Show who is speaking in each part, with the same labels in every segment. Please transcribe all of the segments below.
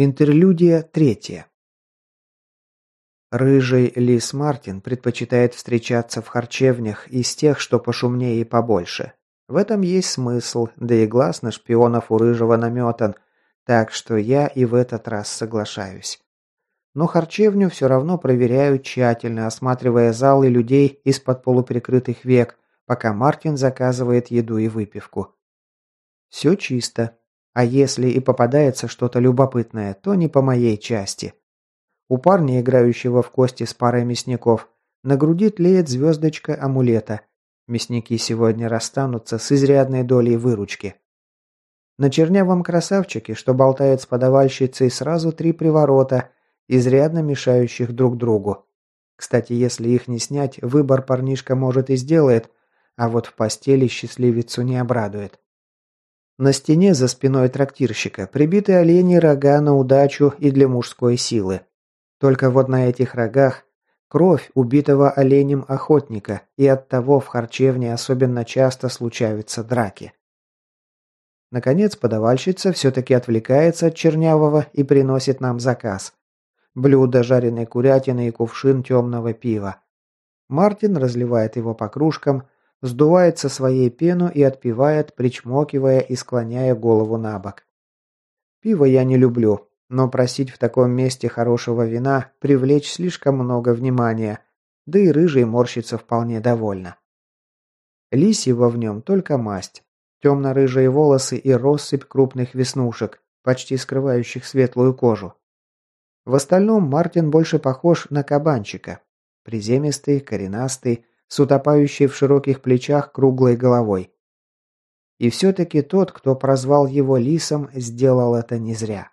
Speaker 1: Интерлюдия третья. Рыжий лис Мартин предпочитает встречаться в харчевнях из тех, что пошумнее и побольше. В этом есть смысл, да и глаз на шпионов у рыжего наметан, так что я и в этот раз соглашаюсь. Но харчевню все равно проверяю тщательно, осматривая зал и людей из-под полуприкрытых век, пока Мартин заказывает еду и выпивку. Все чисто, а если и попадается что-то любопытное, то не по моей части. У парня, играющего в кости с парой мясников, на груди тлеет звездочка амулета. Мясники сегодня расстанутся с изрядной долей выручки. На чернявом красавчике, что болтает с подавальщицей, сразу три приворота, изрядно мешающих друг другу. Кстати, если их не снять, выбор парнишка может и сделает, а вот в постели счастливицу не обрадует. На стене за спиной трактирщика прибиты олени рога на удачу и для мужской силы. Только вот на этих рогах кровь убитого оленем охотника, и оттого в харчевне особенно часто случаются драки. Наконец подавальщица все-таки отвлекается от чернявого и приносит нам заказ. Блюдо жареной курятины и кувшин темного пива. Мартин разливает его по кружкам – сдувает со своей пену и отпивает, причмокивая и склоняя голову на бок. Пиво я не люблю, но просить в таком месте хорошего вина привлечь слишком много внимания, да и рыжий морщится вполне довольно. Лисьего в нем только масть, темно-рыжие волосы и россыпь крупных веснушек, почти скрывающих светлую кожу. В остальном Мартин больше похож на кабанчика. Приземистый, коренастый, с утопающей в широких плечах круглой головой. И все-таки тот, кто прозвал его лисом, сделал это не зря.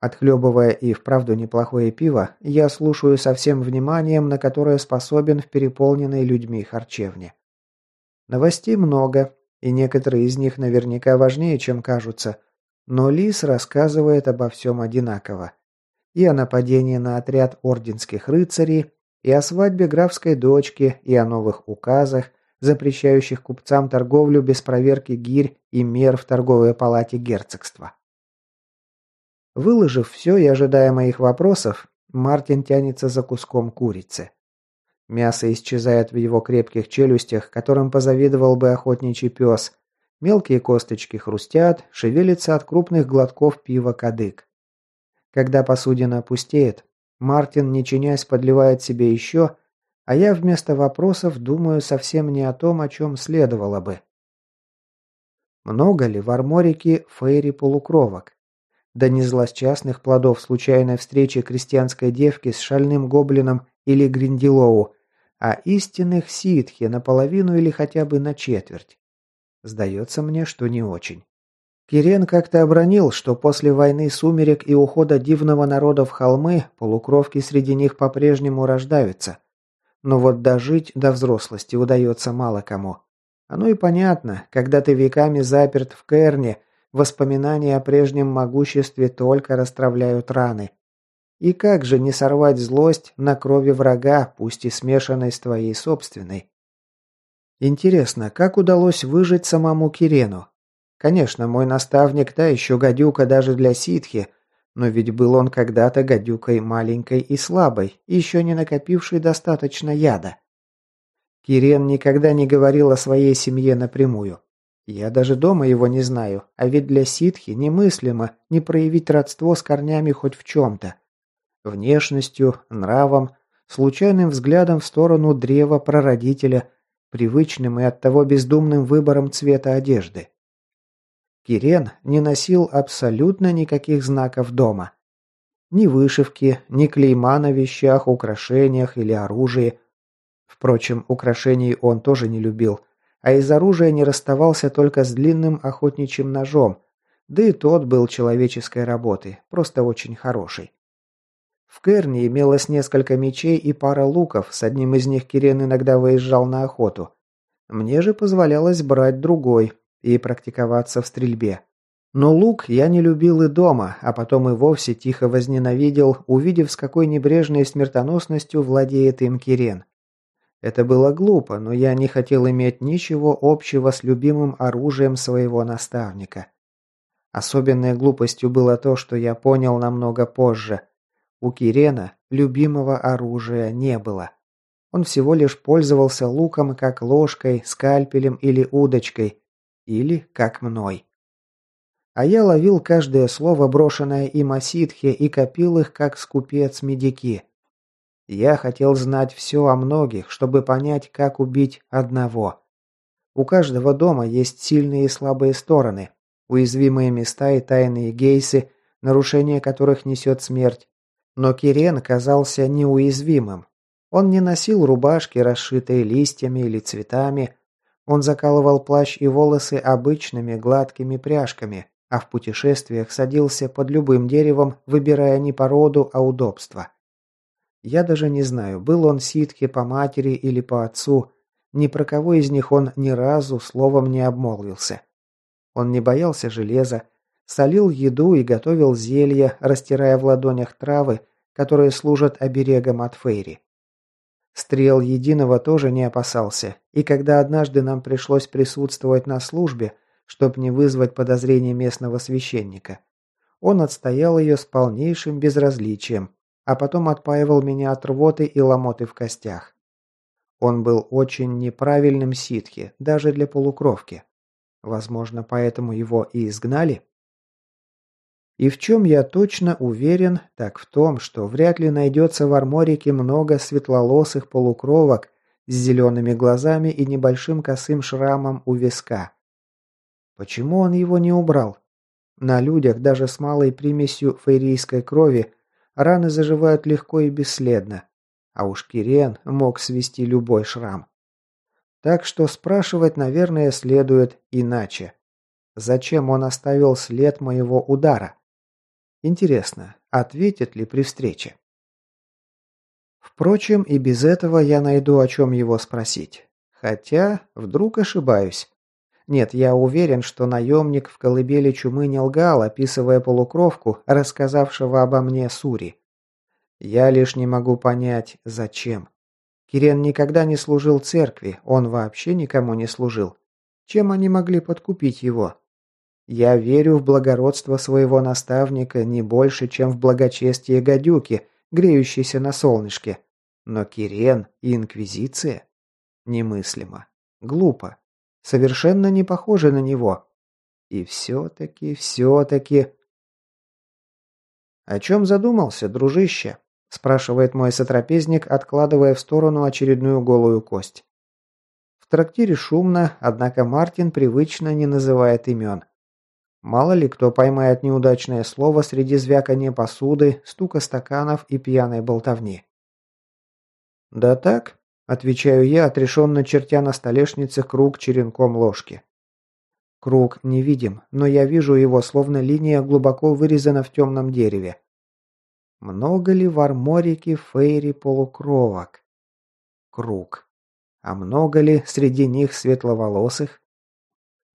Speaker 1: Отхлебывая и вправду неплохое пиво, я слушаю со всем вниманием, на которое способен в переполненной людьми харчевне. Новостей много, и некоторые из них наверняка важнее, чем кажутся, но Лис рассказывает обо всем одинаково. И о нападении на отряд орденских рыцарей, и о свадьбе графской дочки, и о новых указах, запрещающих купцам торговлю без проверки гирь и мер в торговой палате герцогства. Выложив все и ожидая моих вопросов, Мартин тянется за куском курицы. Мясо исчезает в его крепких челюстях, которым позавидовал бы охотничий пес. Мелкие косточки хрустят, шевелится от крупных глотков пива кадык. Когда посудина пустеет, Мартин, не чинясь, подливает себе еще, а я вместо вопросов думаю совсем не о том, о чем следовало бы. Много ли в арморике фейри полукровок? Да не злосчастных плодов случайной встречи крестьянской девки с шальным гоблином или гриндилоу, а истинных ситхи наполовину или хотя бы на четверть. Сдается мне, что не очень. Кирен как-то обронил, что после войны сумерек и ухода дивного народа в холмы, полукровки среди них по-прежнему рождаются. Но вот дожить до взрослости удается мало кому. Оно и понятно, когда ты веками заперт в Керне, воспоминания о прежнем могуществе только расстравляют раны. И как же не сорвать злость на крови врага, пусть и смешанной с твоей собственной? Интересно, как удалось выжить самому Кирену? Конечно, мой наставник та еще гадюка даже для ситхи, но ведь был он когда-то гадюкой маленькой и слабой, еще не накопившей достаточно яда. Кирен никогда не говорил о своей семье напрямую. Я даже дома его не знаю, а ведь для ситхи немыслимо не проявить родство с корнями хоть в чем-то. Внешностью, нравом, случайным взглядом в сторону древа прародителя, привычным и оттого бездумным выбором цвета одежды. Кирен не носил абсолютно никаких знаков дома. Ни вышивки, ни клейма на вещах, украшениях или оружии. Впрочем, украшений он тоже не любил, а из оружия не расставался только с длинным охотничьим ножом, да и тот был человеческой работы, просто очень хороший. В Керне имелось несколько мечей и пара луков, с одним из них Кирен иногда выезжал на охоту. Мне же позволялось брать другой, и практиковаться в стрельбе. Но лук я не любил и дома, а потом и вовсе тихо возненавидел, увидев, с какой небрежной смертоносностью владеет им Кирен. Это было глупо, но я не хотел иметь ничего общего с любимым оружием своего наставника. Особенной глупостью было то, что я понял намного позже. У Кирена любимого оружия не было. Он всего лишь пользовался луком как ложкой, скальпелем или удочкой, или как мной. А я ловил каждое слово, брошенное им о ситхе, и копил их, как скупец медики. Я хотел знать все о многих, чтобы понять, как убить одного. У каждого дома есть сильные и слабые стороны, уязвимые места и тайные гейсы, нарушение которых несет смерть. Но Кирен казался неуязвимым. Он не носил рубашки, расшитые листьями или цветами. Он закалывал плащ и волосы обычными гладкими пряжками, а в путешествиях садился под любым деревом, выбирая не породу, а удобство. Я даже не знаю, был он ситхи по матери или по отцу, ни про кого из них он ни разу словом не обмолвился. Он не боялся железа, солил еду и готовил зелья, растирая в ладонях травы, которые служат оберегом от фейри. Стрел единого тоже не опасался, и когда однажды нам пришлось присутствовать на службе, чтобы не вызвать подозрений местного священника, он отстоял ее с полнейшим безразличием, а потом отпаивал меня от рвоты и ломоты в костях. Он был очень неправильным ситхи, даже для полукровки. Возможно, поэтому его и изгнали? И в чем я точно уверен, так в том, что вряд ли найдется в Арморике много светлолосых полукровок с зелеными глазами и небольшим косым шрамом у виска. Почему он его не убрал? На людях, даже с малой примесью фейрийской крови, раны заживают легко и бесследно. А уж Кирен мог свести любой шрам. Так что спрашивать, наверное, следует иначе. Зачем он оставил след моего удара? Интересно, ответит ли при встрече? Впрочем, и без этого я найду, о чем его спросить. Хотя, вдруг ошибаюсь. Нет, я уверен, что наемник в колыбели чумы не лгал, описывая полукровку, рассказавшего обо мне Сури. Я лишь не могу понять, зачем. Кирен никогда не служил церкви, он вообще никому не служил. Чем они могли подкупить его? Я верю в благородство своего наставника не больше, чем в благочестие гадюки, греющейся на солнышке. Но Кирен и Инквизиция? Немыслимо. Глупо. Совершенно не похоже на него. И все-таки, все-таки... О чем задумался, дружище? спрашивает мой сотрапезник, откладывая в сторону очередную голую кость. В трактире шумно, однако Мартин привычно не называет имен. Мало ли кто поймает неудачное слово среди звякания посуды, стука стаканов и пьяной болтовни. «Да так», – отвечаю я, отрешенно чертя на столешнице круг черенком ложки. Круг невидим, но я вижу его, словно линия глубоко вырезана в темном дереве. Много ли в арморике фейри полукровок? Круг. А много ли среди них светловолосых?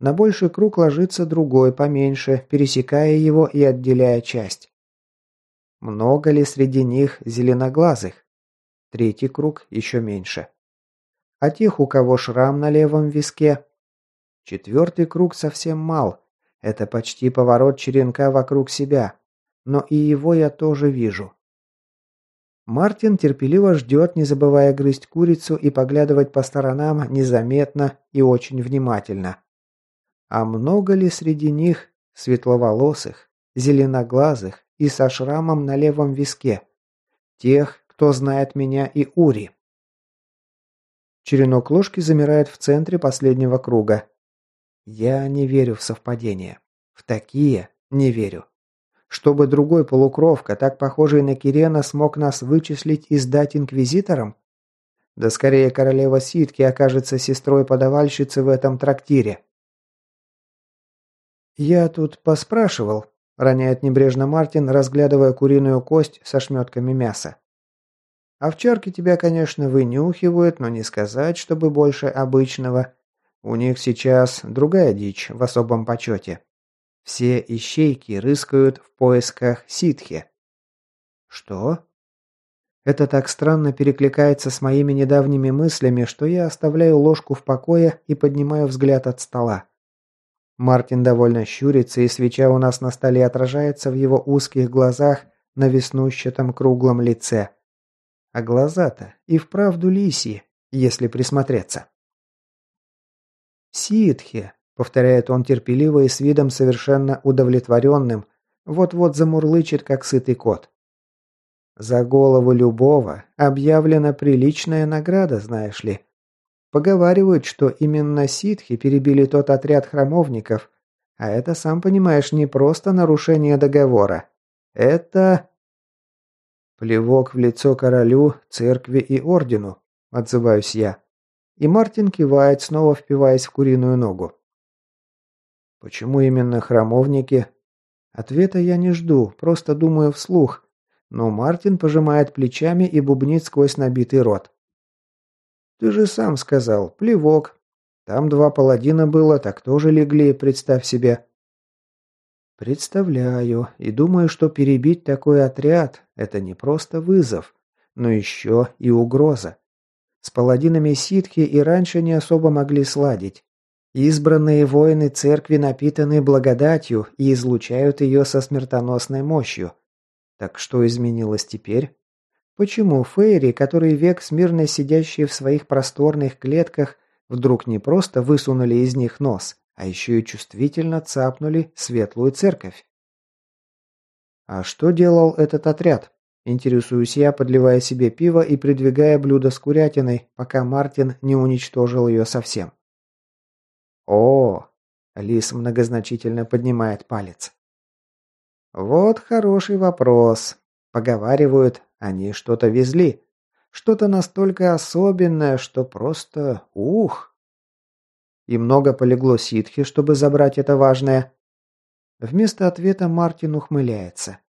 Speaker 1: На больший круг ложится другой, поменьше, пересекая его и отделяя часть. Много ли среди них зеленоглазых? Третий круг еще меньше. А тех, у кого шрам на левом виске? Четвертый круг совсем мал. Это почти поворот черенка вокруг себя но и его я тоже вижу. Мартин терпеливо ждет, не забывая грызть курицу и поглядывать по сторонам незаметно и очень внимательно. А много ли среди них светловолосых, зеленоглазых и со шрамом на левом виске? Тех, кто знает меня и Ури. Черенок ложки замирает в центре последнего круга. Я не верю в совпадения. В такие не верю. Чтобы другой полукровка, так похожий на Кирена, смог нас вычислить и сдать инквизиторам? Да скорее королева Ситки окажется сестрой подавальщицы в этом трактире. «Я тут поспрашивал», – роняет небрежно Мартин, разглядывая куриную кость со шметками мяса. «Овчарки тебя, конечно, вынюхивают, но не сказать, чтобы больше обычного. У них сейчас другая дичь в особом почете. Все ищейки рыскают в поисках ситхи. Что? Это так странно перекликается с моими недавними мыслями, что я оставляю ложку в покое и поднимаю взгляд от стола. Мартин довольно щурится, и свеча у нас на столе отражается в его узких глазах на веснущатом круглом лице. А глаза-то и вправду лисьи, если присмотреться. «Ситхи», — повторяет он терпеливо и с видом совершенно удовлетворенным, вот-вот замурлычет, как сытый кот. «За голову любого объявлена приличная награда, знаешь ли. Поговаривают, что именно ситхи перебили тот отряд храмовников, а это, сам понимаешь, не просто нарушение договора. Это...» Плевок в лицо королю, церкви и ордену, отзываюсь я. И Мартин кивает, снова впиваясь в куриную ногу. Почему именно храмовники? Ответа я не жду, просто думаю вслух. Но Мартин пожимает плечами и бубнит сквозь набитый рот. Ты же сам сказал, плевок. Там два паладина было, так тоже легли, представь себе. Представляю, и думаю, что перебить такой отряд – это не просто вызов, но еще и угроза. С паладинами ситхи и раньше не особо могли сладить. Избранные воины церкви напитаны благодатью и излучают ее со смертоносной мощью. Так что изменилось теперь? Почему фейри, которые век смирно сидящие в своих просторных клетках, вдруг не просто высунули из них нос, а еще и чувствительно цапнули светлую церковь? А что делал этот отряд? Интересуюсь я, подливая себе пиво и придвигая блюдо с курятиной, пока Мартин не уничтожил ее совсем. О, Лис многозначительно поднимает палец. Вот хороший вопрос. Поговаривают, они что-то везли. Что-то настолько особенное, что просто ух. И много полегло ситхи, чтобы забрать это важное. Вместо ответа Мартин ухмыляется.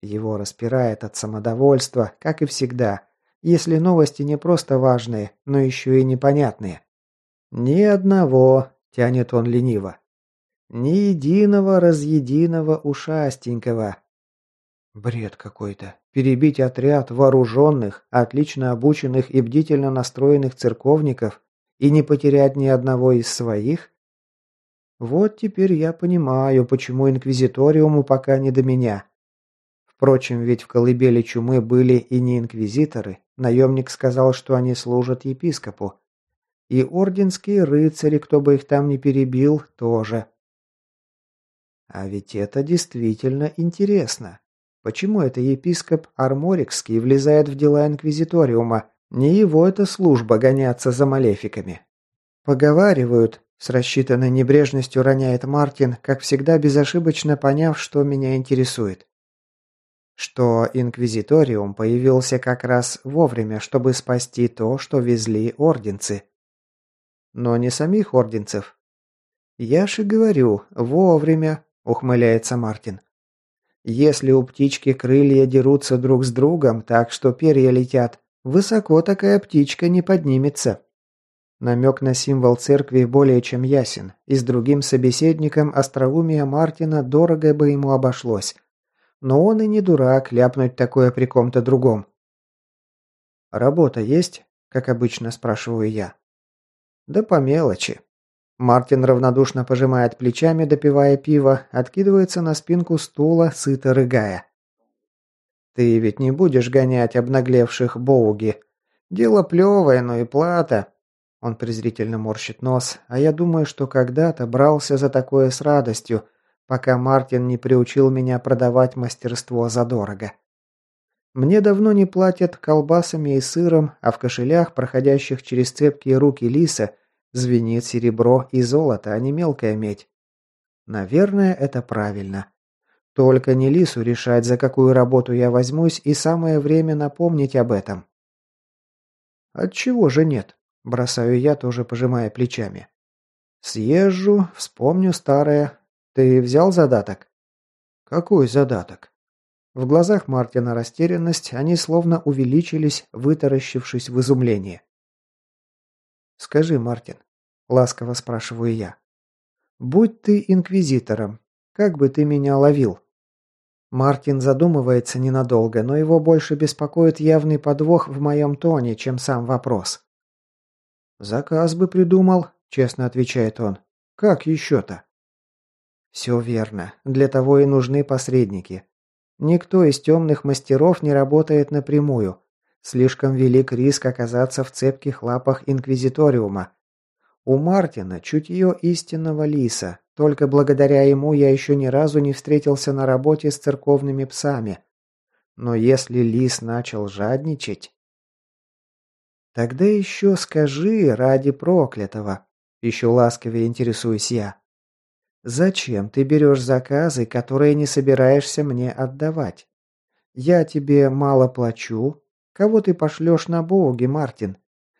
Speaker 1: Его распирает от самодовольства, как и всегда, если новости не просто важные, но еще и непонятные. «Ни одного», — тянет он лениво. «Ни единого разъединого ушастенького». Бред какой-то. Перебить отряд вооруженных, отлично обученных и бдительно настроенных церковников и не потерять ни одного из своих? Вот теперь я понимаю, почему инквизиториуму пока не до меня. Впрочем, ведь в колыбели чумы были и не инквизиторы. Наемник сказал, что они служат епископу. И орденские рыцари, кто бы их там не перебил, тоже. А ведь это действительно интересно. Почему это епископ Арморикский влезает в дела инквизиториума? Не его это служба гоняться за малефиками. Поговаривают, с рассчитанной небрежностью роняет Мартин, как всегда безошибочно поняв, что меня интересует что Инквизиториум появился как раз вовремя, чтобы спасти то, что везли орденцы. Но не самих орденцев. «Я же говорю, вовремя», — ухмыляется Мартин. «Если у птички крылья дерутся друг с другом так, что перья летят, высоко такая птичка не поднимется». Намек на символ церкви более чем ясен, и с другим собеседником остроумия Мартина дорого бы ему обошлось. Но он и не дурак ляпнуть такое при ком-то другом. «Работа есть?» – как обычно спрашиваю я. «Да по мелочи». Мартин равнодушно пожимает плечами, допивая пиво, откидывается на спинку стула, сыто рыгая. «Ты ведь не будешь гонять обнаглевших боуги. Дело плевое, но и плата». Он презрительно морщит нос, а я думаю, что когда-то брался за такое с радостью – пока Мартин не приучил меня продавать мастерство задорого. Мне давно не платят колбасами и сыром, а в кошелях, проходящих через цепкие руки лиса, звенит серебро и золото, а не мелкая медь. Наверное, это правильно. Только не лису решать, за какую работу я возьмусь, и самое время напомнить об этом. Отчего же нет? Бросаю я, тоже пожимая плечами. Съезжу, вспомню старое, ты взял задаток? Какой задаток? В глазах Мартина растерянность, они словно увеличились, вытаращившись в изумлении. «Скажи, Мартин», — ласково спрашиваю я, — «будь ты инквизитором, как бы ты меня ловил?» Мартин задумывается ненадолго, но его больше беспокоит явный подвох в моем тоне, чем сам вопрос. «Заказ бы придумал», — честно отвечает он. «Как еще-то?» Все верно. Для того и нужны посредники. Никто из темных мастеров не работает напрямую. Слишком велик риск оказаться в цепких лапах Инквизиториума. У Мартина чутье истинного лиса. Только благодаря ему я еще ни разу не встретился на работе с церковными псами. Но если лис начал жадничать... Тогда еще скажи ради проклятого. Еще ласковее интересуюсь я. Зачем ты берешь заказы, которые не собираешься мне отдавать? Я тебе мало плачу. Кого ты пошлешь на боги, Мартин?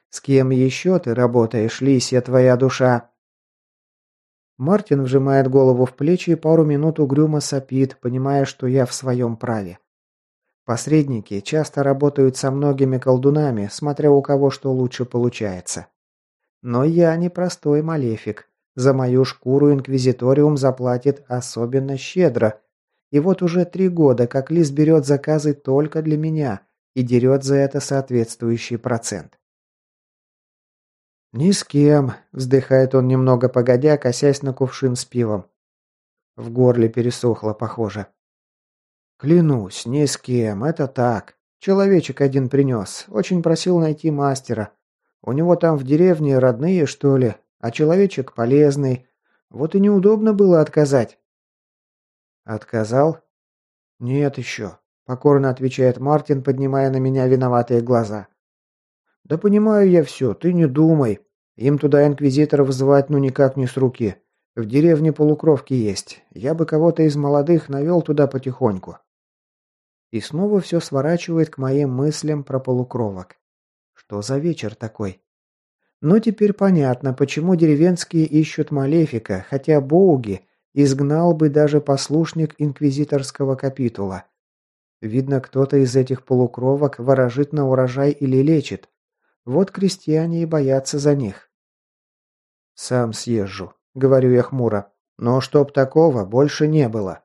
Speaker 1: С кем еще ты работаешь, лисья твоя душа?» Мартин вжимает голову в плечи и пару минут угрюмо сопит, понимая, что я в своем праве. Посредники часто работают со многими колдунами, смотря у кого что лучше получается. Но я не простой малефик. За мою шкуру Инквизиториум заплатит особенно щедро. И вот уже три года, как Лис берет заказы только для меня и дерет за это соответствующий процент. «Ни с кем», – вздыхает он немного погодя, косясь на кувшин с пивом. В горле пересохло, похоже. «Клянусь, ни с кем, это так. Человечек один принес, очень просил найти мастера. У него там в деревне родные, что ли, а человечек полезный. Вот и неудобно было отказать». «Отказал?» «Нет еще», – покорно отвечает Мартин, поднимая на меня виноватые глаза. «Да понимаю я все, ты не думай. Им туда инквизиторов звать ну никак не с руки. В деревне полукровки есть. Я бы кого-то из молодых навел туда потихоньку». И снова все сворачивает к моим мыслям про полукровок. Что за вечер такой? Но теперь понятно, почему деревенские ищут Малефика, хотя Боуги изгнал бы даже послушник инквизиторского капитула. Видно, кто-то из этих полукровок ворожит на урожай или лечит. Вот крестьяне и боятся за них. «Сам съезжу», — говорю я хмуро. «Но чтоб такого больше не было».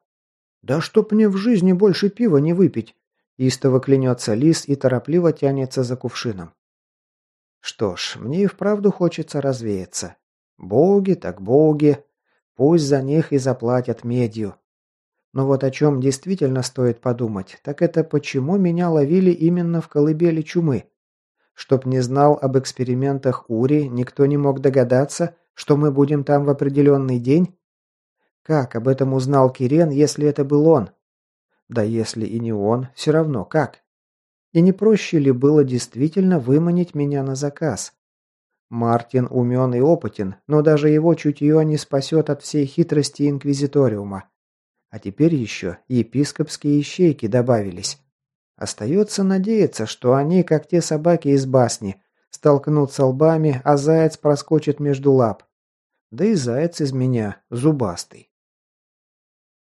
Speaker 1: «Да чтоб мне в жизни больше пива не выпить!» Истово клянется лис и торопливо тянется за кувшином. Что ж, мне и вправду хочется развеяться. Боги так боги. Пусть за них и заплатят медью. Но вот о чем действительно стоит подумать, так это почему меня ловили именно в колыбели чумы. Чтоб не знал об экспериментах Ури, никто не мог догадаться, что мы будем там в определенный день? Как об этом узнал Кирен, если это был он? Да если и не он, все равно как? И не проще ли было действительно выманить меня на заказ? Мартин умен и опытен, но даже его чутье не спасет от всей хитрости Инквизиториума. А теперь еще епископские ищейки добавились. Остается надеяться, что они, как те собаки из басни, столкнутся лбами, а заяц проскочит между лап. Да и заяц из меня зубастый.